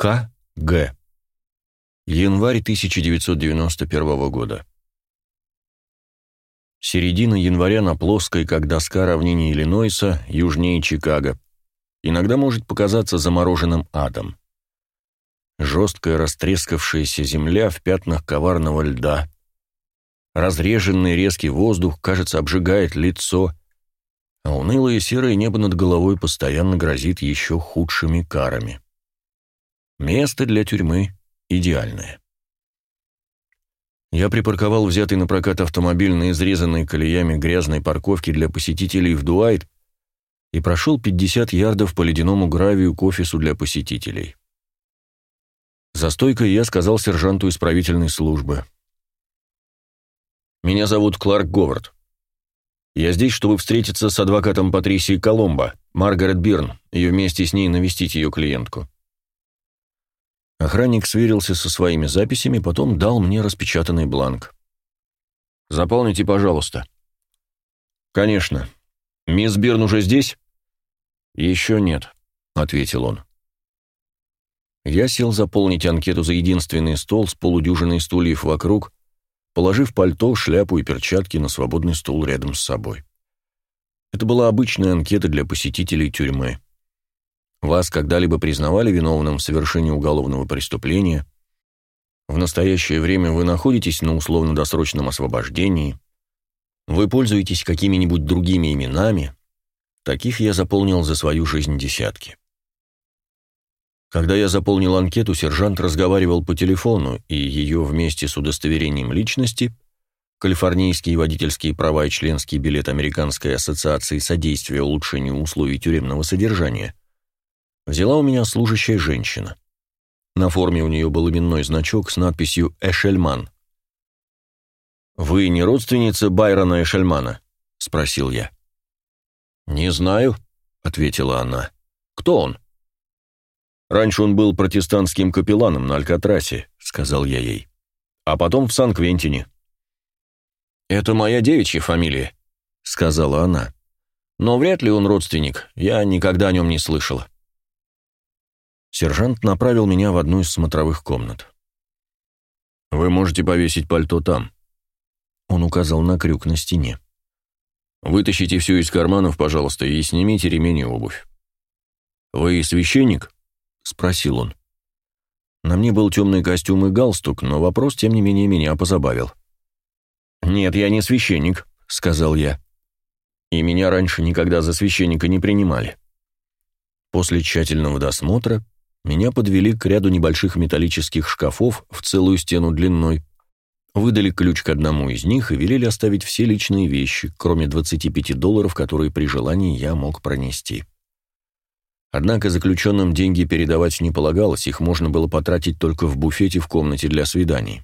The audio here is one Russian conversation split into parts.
К. Г. Январь 1991 года. Середина января на плоской, как доска равнине Иллинойса, южнее Чикаго, иногда может показаться замороженным адом. Жесткая растрескавшаяся земля в пятнах коварного льда. Разреженный резкий воздух, кажется, обжигает лицо, а унылое серое небо над головой постоянно грозит еще худшими карами. Место для тюрьмы идеальное. Я припарковал взятый на прокат автомобиль на изрезанной колеями грязной парковке для посетителей в Дуайт и прошел 50 ярдов по ледяному гравию к офису для посетителей. За стойкой я сказал сержанту исправительной службы. «Меня зовут Кларк Говард. Я здесь, чтобы встретиться с адвокатом Патрисии Коломбо, Маргарет Бирн, и вместе с ней навестить ее клиентку». Охранник сверился со своими записями, потом дал мне распечатанный бланк. «Заполните, пожалуйста». «Конечно. Мисс Бирн уже здесь?» «Еще нет», — ответил он. Я сел заполнить анкету за единственный стол с полудюжиной стульев вокруг, положив пальто, шляпу и перчатки на свободный стул рядом с собой. Это была обычная анкета для посетителей тюрьмы. Вас когда-либо признавали виновным в совершении уголовного преступления? В настоящее время вы находитесь на условно-досрочном освобождении? Вы пользуетесь какими-нибудь другими именами? Таких я заполнил за свою жизнь десятки. Когда я заполнил анкету, сержант разговаривал по телефону, и ее вместе с удостоверением личности, калифорнийские водительские права и членский билет Американской ассоциации содействия улучшению условий тюремного содержания, взяла у меня служащая женщина. На форме у нее был именной значок с надписью «Эшельман». «Вы не родственница Байрона Эшельмана?» — спросил я. «Не знаю», — ответила она. «Кто он?» «Раньше он был протестантским капелланом на Алькатрасе», — сказал я ей. «А потом в Сан-Квентине». «Это моя девичья фамилия», — сказала она. «Но вряд ли он родственник, я никогда о нем не слышала». Сержант направил меня в одну из смотровых комнат. «Вы можете повесить пальто там». Он указал на крюк на стене. «Вытащите все из карманов, пожалуйста, и снимите ремень и обувь». «Вы священник?» — спросил он. На мне был темный костюм и галстук, но вопрос, тем не менее, меня позабавил. «Нет, я не священник», — сказал я. И меня раньше никогда за священника не принимали. После тщательного досмотра меня подвели к ряду небольших металлических шкафов в целую стену длиной, выдали ключ к одному из них и велели оставить все личные вещи, кроме 25 долларов, которые при желании я мог пронести. Однако заключенным деньги передавать не полагалось, их можно было потратить только в буфете в комнате для свиданий.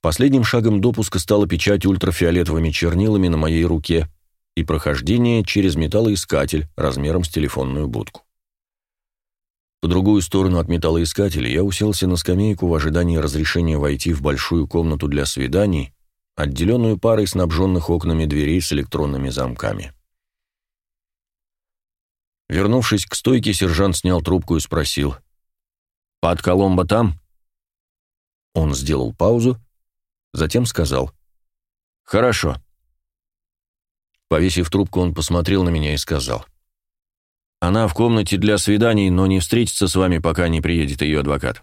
Последним шагом допуска стала печать ультрафиолетовыми чернилами на моей руке и прохождение через металлоискатель размером с телефонную будку. По другую сторону от металлоискателя я уселся на скамейку в ожидании разрешения войти в большую комнату для свиданий, отделенную парой снабженных окнами дверей с электронными замками. Вернувшись к стойке, сержант снял трубку и спросил. «Пад Коломбо там?» Он сделал паузу, затем сказал. «Хорошо». Повесив трубку, он посмотрел на меня и сказал. Она в комнате для свиданий, но не встретится с вами, пока не приедет ее адвокат.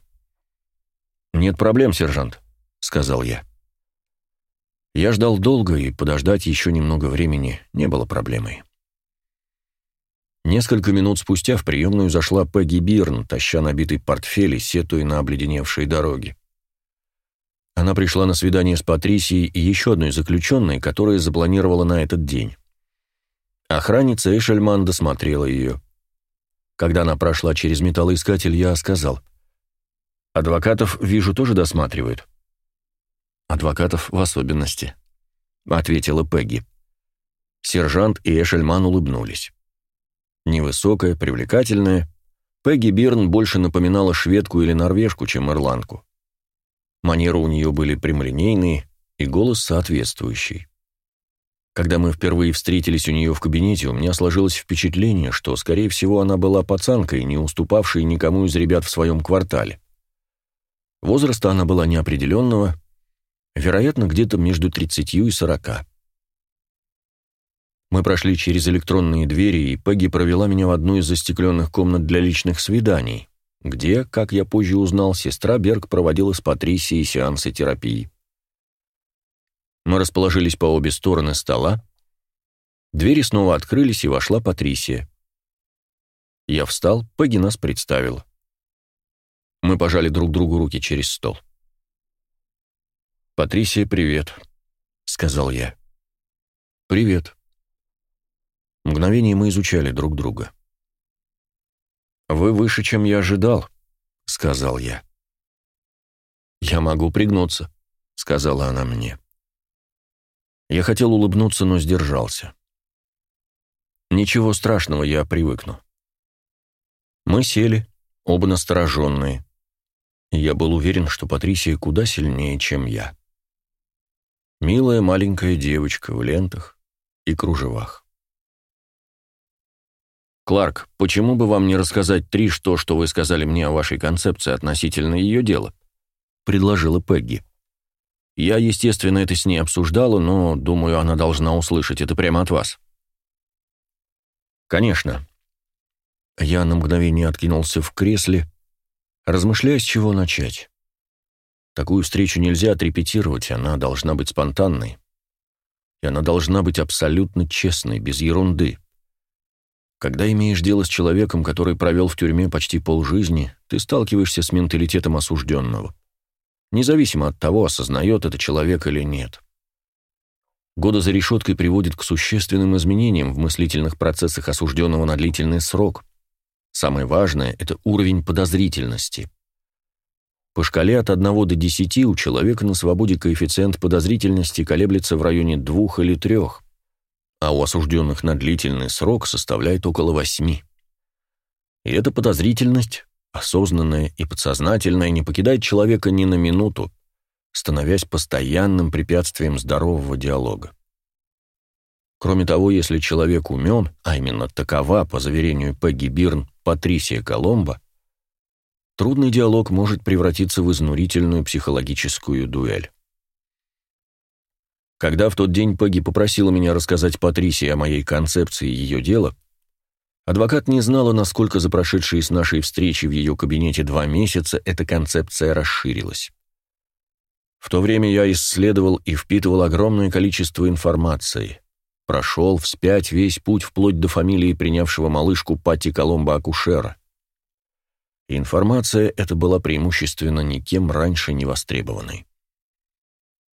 Нет проблем, сержант, сказал я. Я ждал долго, и подождать еще немного времени не было проблемой. Несколько минут спустя в приемную зашла Пегги Бирн, таща набитый портфель и сетуя на обледеневшей дороге. Она пришла на свидание с Патрисией и еще одной заключенной, которая запланировала на этот день. Охранница Эшельман досмотрела ее. Когда она прошла через металлоискатель, я сказал. «Адвокатов, вижу, тоже досматривают». «Адвокатов в особенности», — ответила Пегги. Сержант и Эшельман улыбнулись. Невысокая, привлекательная, Пегги Бирн больше напоминала шведку или норвежку, чем ирландку. Манеры у нее были прямолинейные и голос соответствующий. Когда мы впервые встретились у нее в кабинете, у меня сложилось впечатление, что, скорее всего, она была пацанкой, не уступавшей никому из ребят в своем квартале. Возраста она была неопределенного, вероятно, где-то между 30 и 40. Мы прошли через электронные двери, и Пегги провела меня в одну из застекленных комнат для личных свиданий, где, как я позже узнал, сестра Берг проводила с Патрисией сеансы терапии. Мы расположились по обе стороны стола. Двери снова открылись, и вошла Патрисия. Я встал, Пегги нас представила. Мы пожали друг другу руки через стол. «Патрисия, привет», — сказал я. «Привет». Мгновение мы изучали друг друга. «Вы выше, чем я ожидал», — сказал я. «Я могу пригнуться», — сказала она мне. Я хотел улыбнуться, но сдержался. Ничего страшного, я привыкну. Мы сели, оба настороженные. Я был уверен, что Патрисия куда сильнее, чем я. Милая маленькая девочка в лентах и кружевах. «Кларк, почему бы вам не рассказать три, что, что вы сказали мне о вашей концепции относительно ее дела?» — предложила Пегги. Я, естественно, это с ней обсуждала, но, думаю, она должна услышать это прямо от вас. Конечно. Я на мгновение откинулся в кресле, размышляя, с чего начать. Такую встречу нельзя отрепетировать, она должна быть спонтанной. И она должна быть абсолютно честной, без ерунды. Когда имеешь дело с человеком, который провел в тюрьме почти полжизни, ты сталкиваешься с менталитетом осужденного независимо от того, осознает это человек или нет. Годы за решеткой приводят к существенным изменениям в мыслительных процессах осужденного на длительный срок. Самое важное – это уровень подозрительности. По шкале от 1 до 10 у человека на свободе коэффициент подозрительности колеблется в районе 2 или 3, а у осужденных на длительный срок составляет около 8. И эта подозрительность осознанное и подсознательное не покидает человека ни на минуту, становясь постоянным препятствием здорового диалога. Кроме того, если человек умен, а именно такова, по заверению Пегги Бирн, Патрисия Коломбо, трудный диалог может превратиться в изнурительную психологическую дуэль. Когда в тот день Пегги попросила меня рассказать Патрисии о моей концепции ее дела, Адвокат не знала, насколько за прошедшие с нашей встречи в ее кабинете два месяца эта концепция расширилась. В то время я исследовал и впитывал огромное количество информации. Прошел вспять весь путь вплоть до фамилии принявшего малышку Пати Коломбо-акушера. Информация эта была преимущественно никем раньше не востребованной.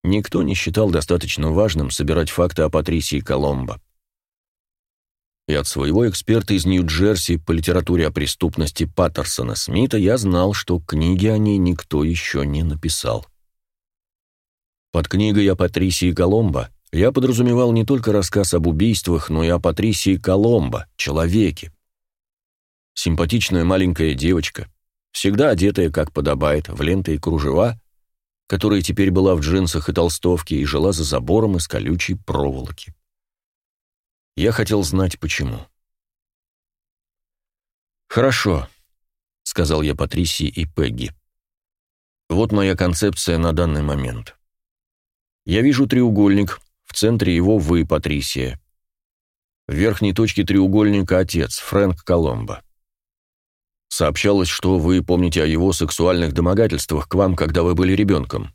Никто не считал достаточно важным собирать факты о Патрисии Коломбо и от своего эксперта из Нью-Джерси по литературе о преступности Паттерсона Смита я знал, что книги о ней никто еще не написал. Под книгой о Патрисии Коломбо я подразумевал не только рассказ об убийствах, но и о Патрисии Коломбо, человеке. Симпатичная маленькая девочка, всегда одетая, как подобает, в ленты и кружева, которая теперь была в джинсах и толстовке и жила за забором из колючей проволоки. Я хотел знать, почему. «Хорошо», — сказал я Патрисии и Пегги. «Вот моя концепция на данный момент. Я вижу треугольник, в центре его вы, Патрисия. В верхней точке треугольника отец, Фрэнк Коломбо. Сообщалось, что вы помните о его сексуальных домогательствах к вам, когда вы были ребенком.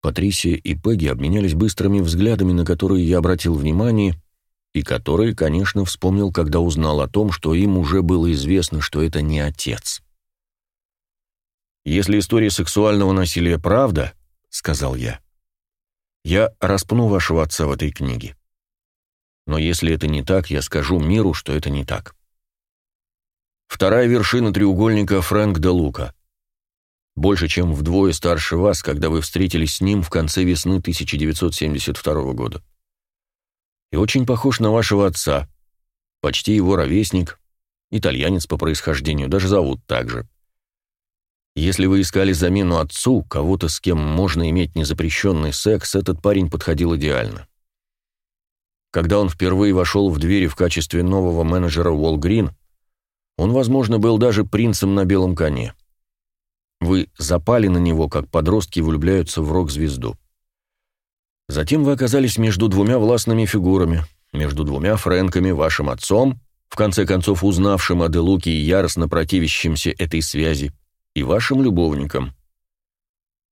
Патрисия и Пегги обменялись быстрыми взглядами, на которые я обратил внимание, и которые, конечно, вспомнил, когда узнал о том, что им уже было известно, что это не отец. «Если история сексуального насилия правда, — сказал я, — я распну вашего отца в этой книге. Но если это не так, я скажу миру, что это не так. Вторая вершина треугольника Фрэнк де Лука больше, чем вдвое старше вас, когда вы встретились с ним в конце весны 1972 года. И очень похож на вашего отца, почти его ровесник, итальянец по происхождению, даже зовут так же. Если вы искали замену отцу, кого-то, с кем можно иметь незапрещенный секс, этот парень подходил идеально. когда он впервые вошел в двери в качестве нового менеджера Уолгрин, он, возможно, был даже принцем на белом коне. Вы запали на него, как подростки влюбляются в рок-звезду. Затем вы оказались между двумя властными фигурами, между двумя Фрэнками, вашим отцом, в конце концов узнавшим о Делуке и яростно противящимся этой связи, и вашим любовником.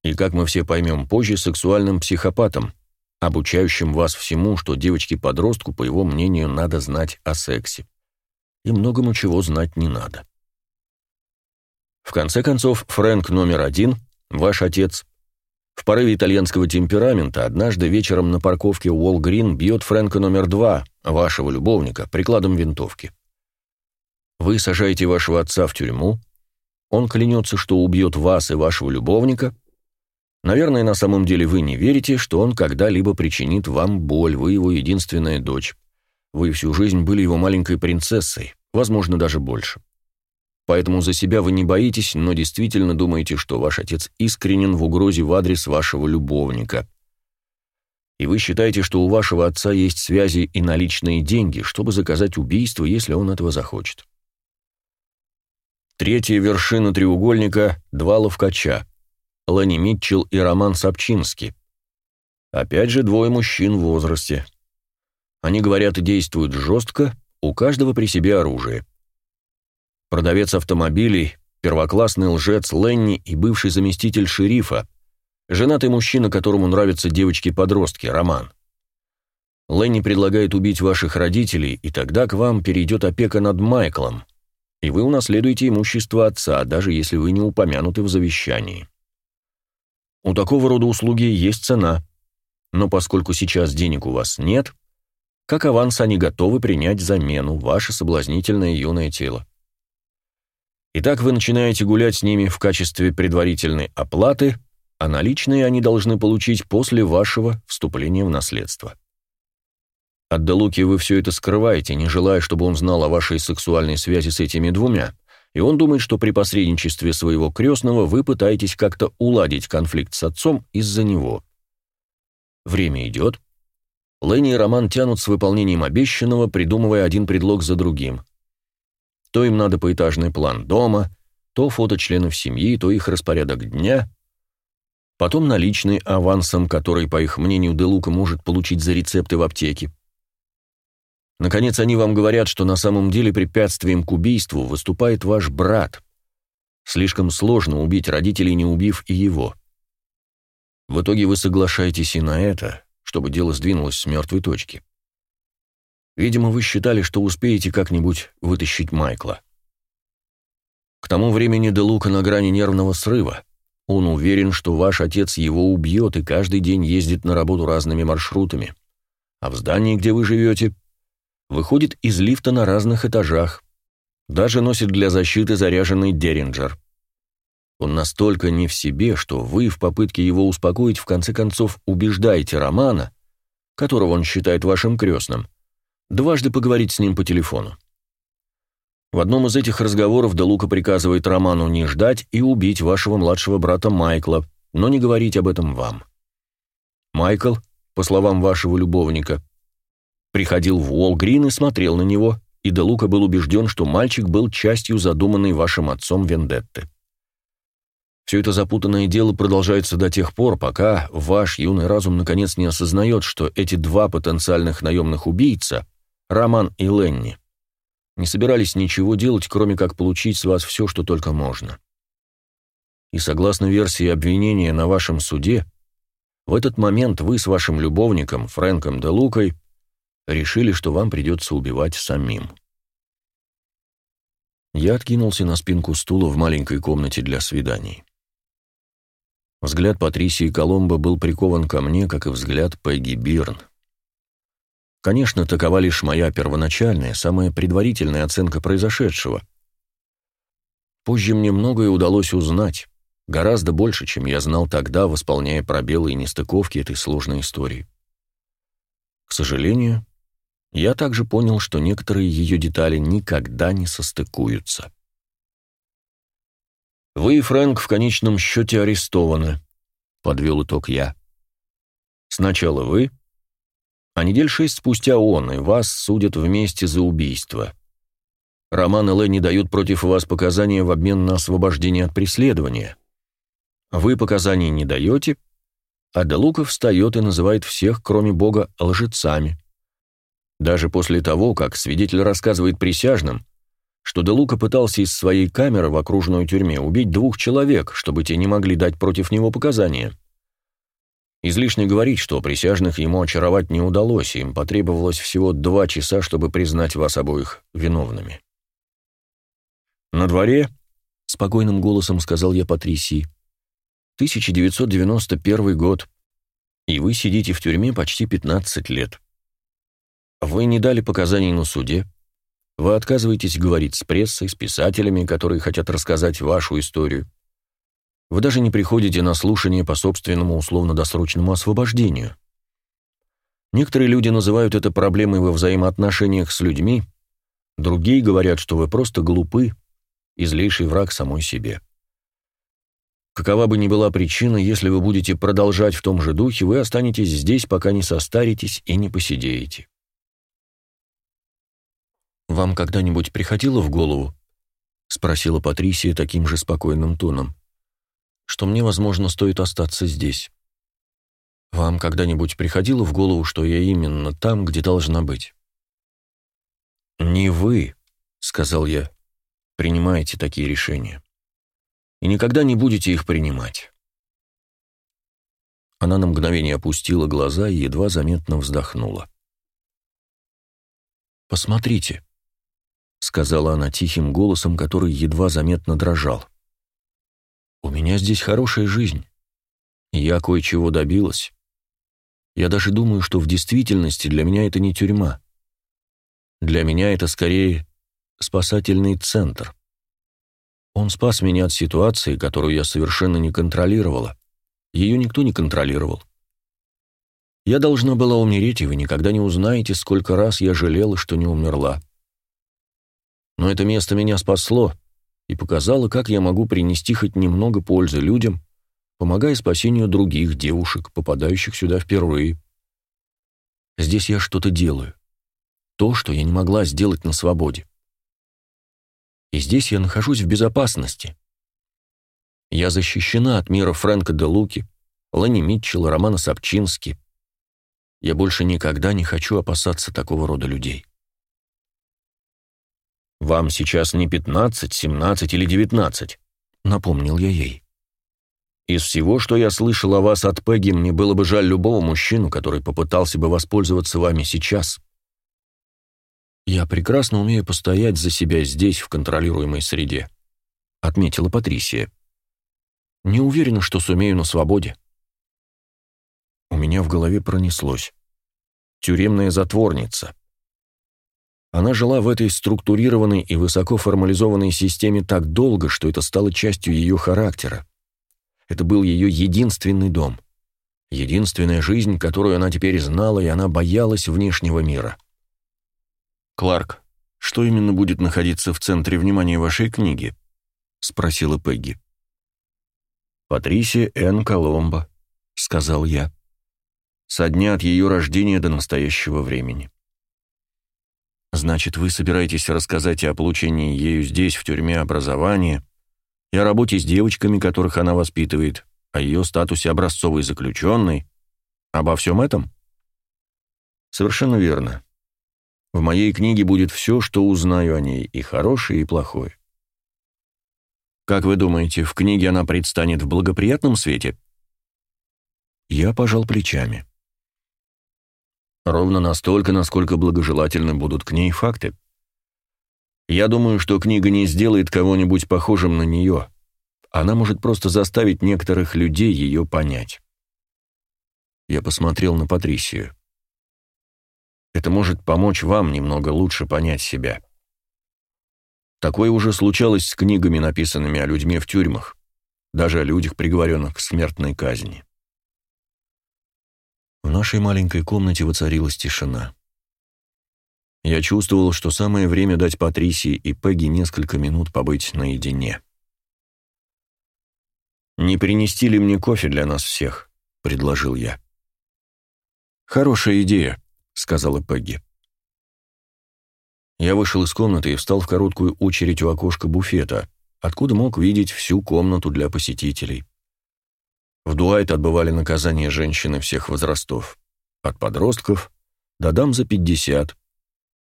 И, как мы все поймем позже, сексуальным психопатом, обучающим вас всему, что девочке-подростку, по его мнению, надо знать о сексе. И многому чего знать не надо. В конце концов, Фрэнк номер один, ваш отец, в порыве итальянского темперамента однажды вечером на парковке Уолл-Грин бьет Фрэнка номер два, вашего любовника, прикладом винтовки. Вы сажаете вашего отца в тюрьму, он клянется, что убьет вас и вашего любовника. Наверное, на самом деле вы не верите, что он когда-либо причинит вам боль, вы его единственная дочь. Вы всю жизнь были его маленькой принцессой, возможно, даже больше. Поэтому за себя вы не боитесь, но действительно думаете, что ваш отец искренен в угрозе в адрес вашего любовника. И вы считаете, что у вашего отца есть связи и наличные деньги, чтобы заказать убийство, если он этого захочет. Третья вершина треугольника — два ловкача. Ленни Митчелл и Роман Сапчинский. Опять же, двое мужчин в возрасте. Они говорят и действуют жестко, у каждого при себе оружие. Продавец автомобилей, первоклассный лжец Ленни и бывший заместитель шерифа, женатый мужчина, которому нравятся девочки-подростки, Роман. Ленни предлагает убить ваших родителей, и тогда к вам перейдет опека над Майклом — и вы унаследуете имущество отца, даже если вы не упомянуты в завещании. У такого рода услуги есть цена, но поскольку сейчас денег у вас нет, как аванс они готовы принять замену, ваше соблазнительное юное тело. Итак, вы начинаете гулять с ними в качестве предварительной оплаты, а наличные они должны получить после вашего вступления в наследство. От Делуки вы все это скрываете, не желая, чтобы он знал о вашей сексуальной связи с этими двумя, и он думает, что при посредничестве своего крестного вы пытаетесь как-то уладить конфликт с отцом из-за него. Время идет. Ленни и Роман тянут с выполнением обещанного, придумывая один предлог за другим. То им надо поэтажный план дома, то фото членов семьи, то их распорядок дня, потом наличный авансом, который, по их мнению, Делука может получить за рецепты в аптеке. Наконец, они вам говорят, что на самом деле препятствием к убийству выступает ваш брат. Слишком сложно убить родителей, не убив и его. В итоге вы соглашаетесь и на это, чтобы дело сдвинулось с мертвой точки. Видимо, вы считали, что успеете как-нибудь вытащить Майкла. К тому времени Делука на грани нервного срыва. Он уверен, что ваш отец его убьет и каждый день ездит на работу разными маршрутами. А в здании, где вы живете, выходит из лифта на разных этажах, даже носит для защиты заряженный Деринджер. Он настолько не в себе, что вы в попытке его успокоить в конце концов убеждаете Романа, которого он считает вашим крестным, дважды поговорить с ним по телефону. В одном из этих разговоров Делука приказывает Роману не ждать и убить вашего младшего брата Майкла, но не говорить об этом вам. Майкл, по словам вашего любовника, приходил в Уолл-Грин и смотрел на него, и Де Лука был убежден, что мальчик был частью задуманной вашим отцом вендетты. Все это запутанное дело продолжается до тех пор, пока ваш юный разум наконец не осознает, что эти два потенциальных наемных убийца, Роман и Ленни, не собирались ничего делать, кроме как получить с вас все, что только можно. И согласно версии обвинения на вашем суде, в этот момент вы с вашим любовником Фрэнком де Лукой решили, что вам придется убивать самим. Я откинулся на спинку стула в маленькой комнате для свиданий. Взгляд Патрисии Коломбо был прикован ко мне, как и взгляд Пегги Бирн. Конечно, такова лишь моя первоначальная, самая предварительная оценка произошедшего. Позже мне многое удалось узнать, гораздо больше, чем я знал тогда, восполняя пробелы и нестыковки этой сложной истории. К сожалению, я также понял, что некоторые ее детали никогда не состыкуются. «Вы, Фрэнк, в конечном счете арестованы», — подвел итог я. «Сначала вы, А недель шесть спустя он и вас судят вместе за убийство. Роман и Ленни дают против вас показания в обмен на освобождение от преследования. Вы показаний не даете, а Делука встает и называет всех, кроме Бога, лжецами. Даже после того, как свидетель рассказывает присяжным, что Делука пытался из своей камеры в окружной тюрьме убить двух человек, чтобы те не могли дать против него показания. Излишне говорить, что присяжных ему очаровать не удалось, им потребовалось всего два часа, чтобы признать вас обоих виновными. «На дворе», — спокойным голосом сказал я Патрисии, 1991 год, и вы сидите в тюрьме почти 15 лет. Вы не дали показаний на суде, вы отказываетесь говорить с прессой, с писателями, которые хотят рассказать вашу историю. Вы даже не приходите на слушание по собственному условно-досрочному освобождению. Некоторые люди называют это проблемой во взаимоотношениях с людьми, другие говорят, что вы просто глупы, и злейший враг самой себе. Какова бы ни была причина, если вы будете продолжать в том же духе, вы останетесь здесь, пока не состаритесь и не посидеете. «Вам когда-нибудь приходило в голову?» — спросила Патрисия таким же спокойным тоном. «Что мне, возможно, стоит остаться здесь. Вам когда-нибудь приходило в голову, что я именно там, где должна быть?» «Не вы», — сказал я, — «принимаете такие решения и никогда не будете их принимать. Она на мгновение опустила глаза и едва заметно вздохнула. «Посмотрите», — сказала она тихим голосом, который едва заметно дрожал. «У меня здесь хорошая жизнь. Я кое-чего добилась. Я даже думаю, что в действительности для меня это не тюрьма. Для меня это скорее спасательный центр. Он спас меня от ситуации, которую я совершенно не контролировала. Ее никто не контролировал. Я должна была умереть, и вы никогда не узнаете, сколько раз я жалела, что не умерла. Но это место меня спасло и показало, как я могу принести хоть немного пользы людям, помогая спасению других девушек, попадающих сюда впервые. Здесь я что-то делаю. То, что я не могла сделать на свободе и здесь я нахожусь в безопасности. Я защищена от мира Фрэнка де Луки, Лани Митчелла, Романа Сапчински. Я больше никогда не хочу опасаться такого рода людей. «Вам сейчас не 15, 17 или 19», — напомнил я ей. «Из всего, что я слышал о вас от Пегги, мне было бы жаль любого мужчину, который попытался бы воспользоваться вами сейчас. «Я прекрасно умею постоять за себя здесь, в контролируемой среде», — отметила Патрисия. «Не уверена, что сумею на свободе». У меня в голове пронеслось. Тюремная затворница. Она жила в этой структурированной и высоко формализованной системе так долго, что это стало частью ее характера. Это был ее единственный дом. Единственная жизнь, которую она теперь знала, и она боялась внешнего мира. «Кларк, что именно будет находиться в центре внимания вашей книги?» — спросила Пегги. «Патрисия Н. Коломбо», — сказал я. «Со дня от ее рождения до настоящего времени». «Значит, вы собираетесь рассказать о получении ею здесь, в тюрьме, образования, и о работе с девочками, которых она воспитывает, о ее статусе образцовой заключенной, обо всем этом?» «Совершенно верно. В моей книге будет все, что узнаю о ней, и хорошее, и плохое. Как вы думаете, в книге она предстанет в благоприятном свете? Я пожал плечами. Ровно настолько, насколько благожелательны будут к ней факты. Я думаю, что книга не сделает кого-нибудь похожим на нее. Она может просто заставить некоторых людей ее понять. Я посмотрел на Патрисию. Это может помочь вам немного лучше понять себя. Такое уже случалось с книгами, написанными о людьми в тюрьмах, даже о людях, приговоренных к смертной казни. В нашей маленькой комнате воцарилась тишина. Я чувствовал, что самое время дать Патрисии и Пегги несколько минут побыть наедине. «Не принести ли мне кофе для нас всех?» — предложил я. «Хорошая идея», сказала Пегги. Я вышел из комнаты и встал в короткую очередь у окошка буфета, откуда мог видеть всю комнату для посетителей. В Дуайт отбывали наказание женщины всех возрастов, от подростков до дам за 50.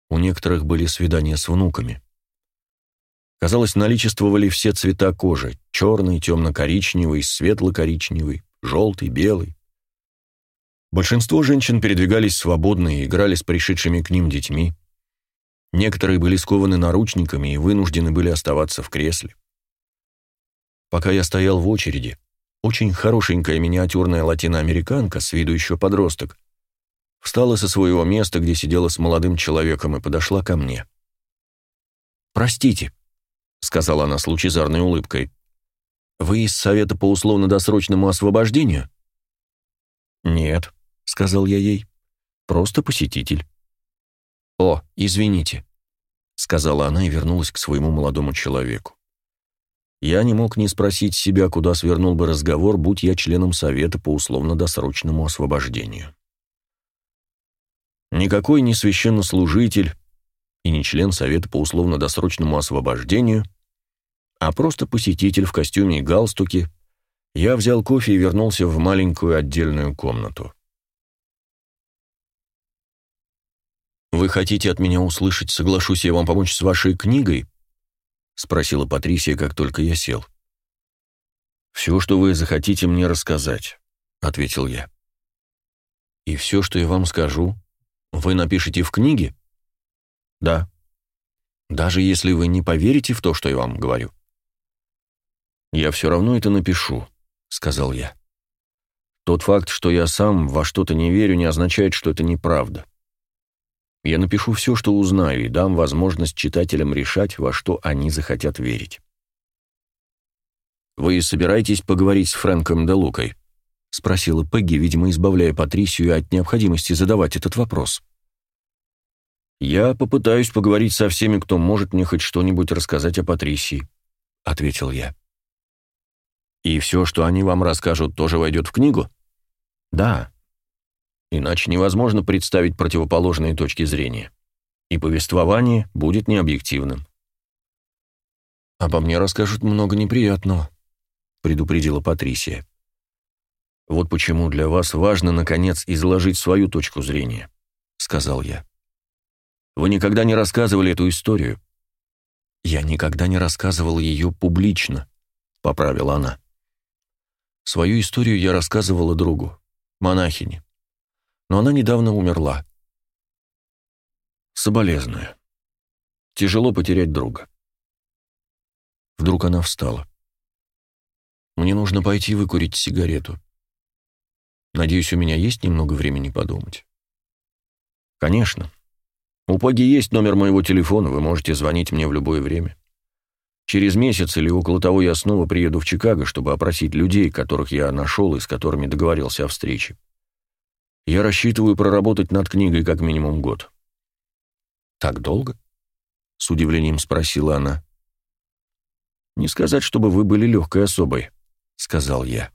У некоторых были свидания с внуками. Казалось, наличествовали все цвета кожи — черный, темно-коричневый, светло-коричневый, желтый, белый. Большинство женщин передвигались свободно и играли с пришедшими к ним детьми. Некоторые были скованы наручниками и вынуждены были оставаться в кресле. Пока я стоял в очереди, очень хорошенькая миниатюрная латиноамериканка, с виду еще подросток, встала со своего места, где сидела с молодым человеком, и подошла ко мне. «Простите», — сказала она с лучезарной улыбкой, — «вы из Совета по условно-досрочному освобождению?» «Нет», — сказал я ей, — «просто посетитель». «О, извините», — сказала она и вернулась к своему молодому человеку. Я не мог не спросить себя, куда свернул бы разговор, будь я членом Совета по условно-досрочному освобождению. Никакой не священнослужитель и не член Совета по условно-досрочному освобождению, а просто посетитель в костюме и галстуке, я взял кофе и вернулся в маленькую отдельную комнату. «Вы хотите от меня услышать, соглашусь я вам помочь с вашей книгой?» — спросила Патрисия, как только я сел. «Все, что вы захотите мне рассказать», — ответил я. «И все, что я вам скажу, вы напишете в книге?» «Да». «Даже если вы не поверите в то, что я вам говорю?» «Я все равно это напишу», — сказал я. «Тот факт, что я сам во что-то не верю, не означает, что это неправда. Я напишу все, что узнаю, и дам возможность читателям решать, во что они захотят верить. «Вы собираетесь поговорить с Фрэнком де Лукой?» — спросила Пегги, видимо, избавляя Патрисию от необходимости задавать этот вопрос. «Я попытаюсь поговорить со всеми, кто может мне хоть что-нибудь рассказать о Патрисии», — ответил я. «И все, что они вам расскажут, тоже войдет в книгу?» «Да», Иначе невозможно представить противоположные точки зрения. И повествование будет необъективным. «Обо мне расскажут много неприятного», — предупредила Патрисия. «Вот почему для вас важно, наконец, изложить свою точку зрения», — сказал я. «Вы никогда не рассказывали эту историю». «Я никогда не рассказывал ее публично», — поправила она. «Свою историю я рассказывала другу, монахине но она недавно умерла. Соболезную. Тяжело потерять друга. Вдруг она встала. Мне нужно пойти выкурить сигарету. Надеюсь, у меня есть немного времени подумать. Конечно. У Паги есть номер моего телефона, вы можете звонить мне в любое время. Через месяц или около того я снова приеду в Чикаго, чтобы опросить людей, которых я нашел и с которыми договорился о встрече. Я рассчитываю проработать над книгой как минимум год. Так долго? С удивлением спросила она. Не сказать, чтобы вы были легкой особой, сказал я.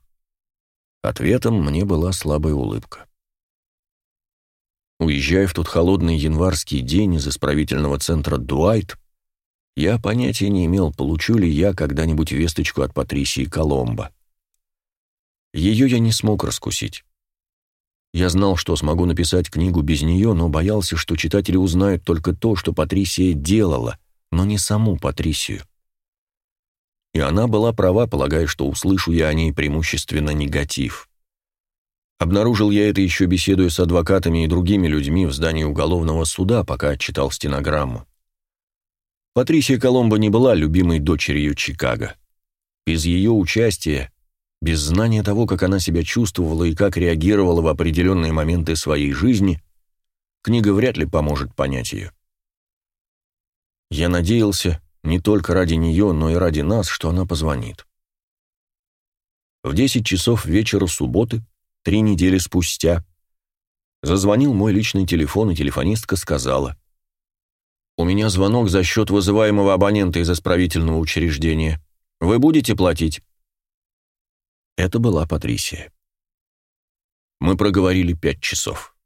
Ответом мне была слабая улыбка. Уезжая в тот холодный январский день из исправительного центра Дуайт, я понятия не имел, получу ли я когда-нибудь весточку от Патрисии Коломбо. Ее я не смог раскусить. Я знал, что смогу написать книгу без нее, но боялся, что читатели узнают только то, что Патрисия делала, но не саму Патрисию. И она была права, полагая, что услышу я о ней преимущественно негатив. Обнаружил я это еще беседуя с адвокатами и другими людьми в здании уголовного суда, пока читал стенограмму. Патрисия Коломбо не была любимой дочерью Чикаго. Без ее участия без знания того, как она себя чувствовала и как реагировала в определенные моменты своей жизни, книга вряд ли поможет понять ее. Я надеялся не только ради нее, но и ради нас, что она позвонит. В 10 часов вечера субботы, три недели спустя, зазвонил мой личный телефон, и телефонистка сказала, «У меня звонок за счет вызываемого абонента из исправительного учреждения. Вы будете платить?» Это была Патрисия. Мы проговорили пять часов.